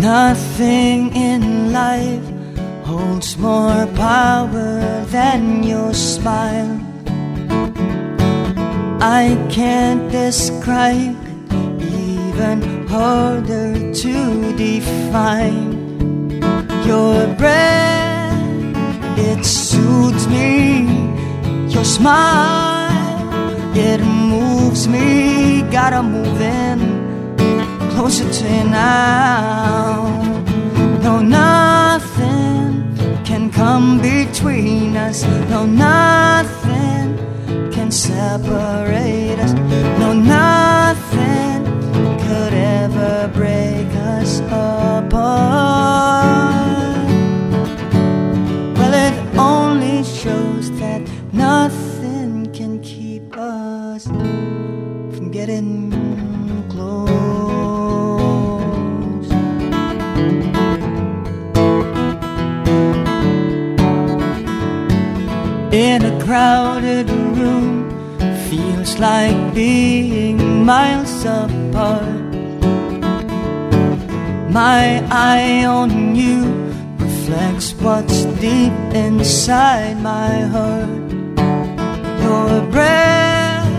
Nothing in life holds more power than your smile. I can't describe even harder to define your breath. It soothes me. Your smile, it moves me. Gotta move in closer to you now. No, nothing can come between us. No, nothing can separate us. No, nothing could ever break us apart. Well, it only shows that nothing can keep us from getting In a crowded room, feels like being miles apart. My eye on you reflects what's deep inside my heart. Your breath,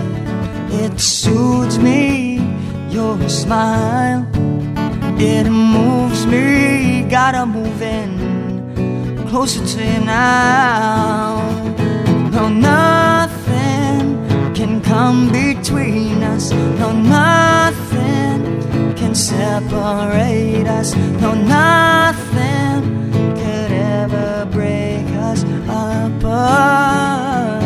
it soothes me. Your smile, it moves me. Gotta move in closer to you now. Come between us. No, nothing can separate us. No, nothing could ever break us apart.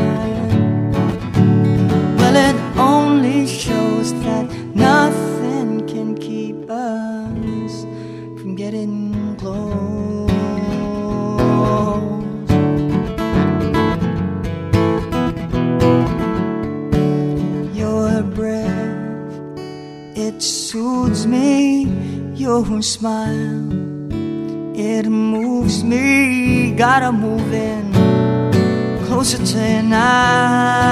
Well, it only shows that nothing can keep us from getting close. Your smile, it moves me. Gotta move in closer to you now.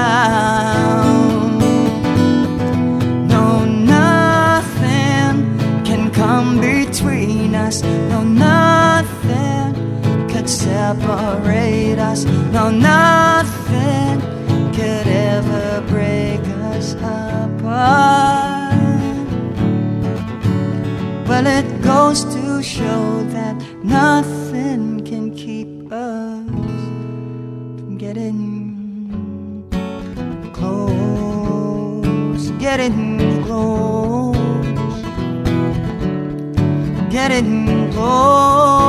No, nothing can come between us. No, nothing could separate us. No, nothing Well, it goes to show that nothing can keep us from getting close, getting close, getting close.